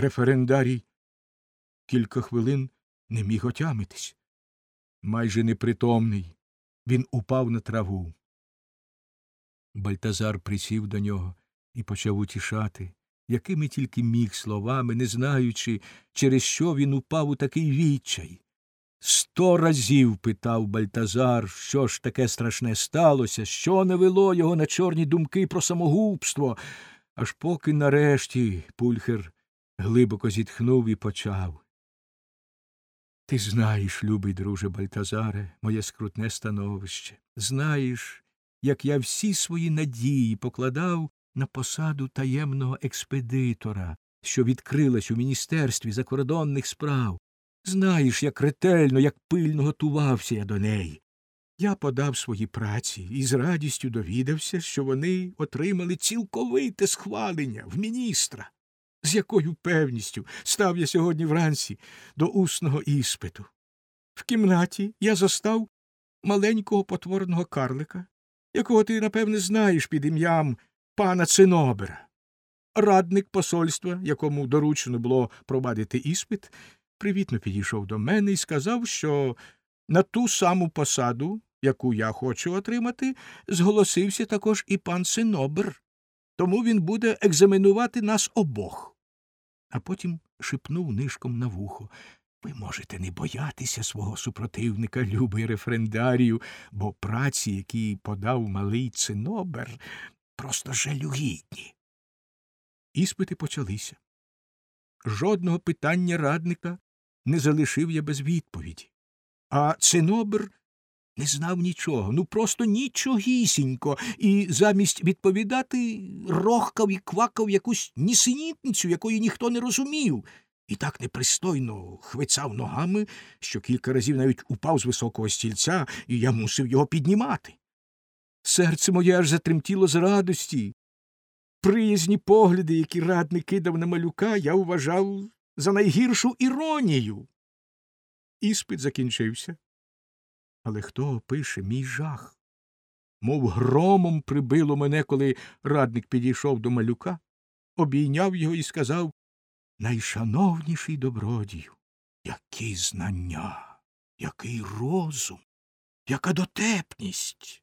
Референдарій кілька хвилин не міг отямитись. Майже непритомний, він упав на траву. Бальтазар присів до нього і почав утішати, якими тільки міг словами, не знаючи, через що він упав у такий відчай. Сто разів питав Бальтазар, що ж таке страшне сталося, що не вело його на чорні думки про самогубство, аж поки нарешті пульхер глибоко зітхнув і почав. Ти знаєш, любий друже Бальтазаре, моє скрутне становище. Знаєш, як я всі свої надії покладав на посаду таємного експедитора, що відкрилась у Міністерстві закордонних справ. Знаєш, як ретельно, як пильно готувався я до неї. Я подав свої праці і з радістю довідався, що вони отримали цілковите схвалення в міністра. З якою певністю став я сьогодні вранці до усного іспиту. В кімнаті я застав маленького потворного карлика, якого ти, напевне, знаєш під ім'ям пана Цинобера. Радник посольства, якому доручено було провадити іспит, привітно підійшов до мене і сказав, що на ту саму посаду, яку я хочу отримати, зголосився також і пан Синобер, тому він буде екзаменувати нас обох. А потім шепнув нишком на вухо. Ви можете не боятися свого супротивника, любий рефрендарію, бо праці, які подав малий цинобер, просто жалюгідні. Іспити почалися. Жодного питання радника не залишив я без відповіді. А цинобер не знав нічого, ну просто нічогісінько, і замість відповідати рохкав і квакав якусь нісенітницю, якої ніхто не розумів, і так непристойно хвицав ногами, що кілька разів навіть упав з високого стільця, і я мусив його піднімати. Серце моє аж затремтіло з радості. Приязні погляди, які радник кидав на малюка, я вважав за найгіршу іронію. Іспит закінчився. Але хто опише мій жах? Мов громом прибило мене, коли радник підійшов до малюка, обійняв його і сказав Найшановніший добродію, які знання, який розум, яка дотепність.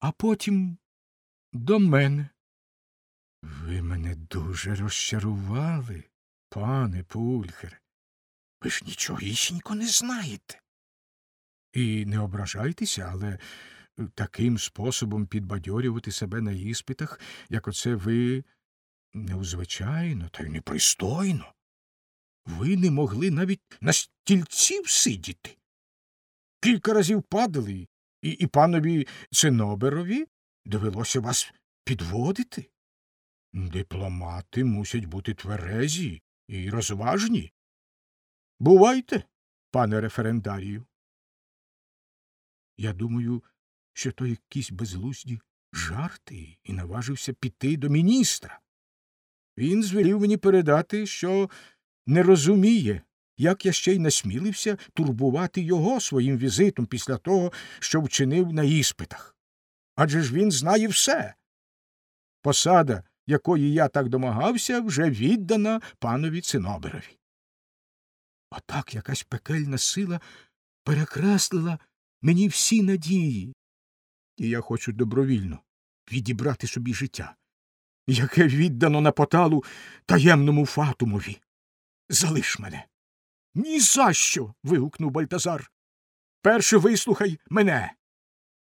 А потім до мене. Ви мене дуже розчарували, пане Пульхер. Ви ж нічогісінько не знаєте. І не ображайтеся, але таким способом підбадьорювати себе на іспитах, як оце ви неузвичайно та й непристойно. Ви не могли навіть на стільці сидіти. Кілька разів падали, і, і панові Циноберові довелося вас підводити. Дипломати мусять бути тверезі і розважні. Бувайте, пане референдарію. Я думаю, що то якісь безглузді жарти і наважився піти до міністра. Він звелів мені передати, що не розуміє, як я ще й насмілився турбувати його своїм візитом після того, що вчинив на іспитах. Адже ж він знає все. Посада, якої я так домагався, вже віддана панові Циноберові. Отак якась пекельна сила перекреслила мені всі надії, і я хочу добровільно відібрати собі життя, яке віддано на поталу таємному фатумові. Залиш мене. «Ні за що!» – вигукнув Бальтазар. Перше вислухай мене.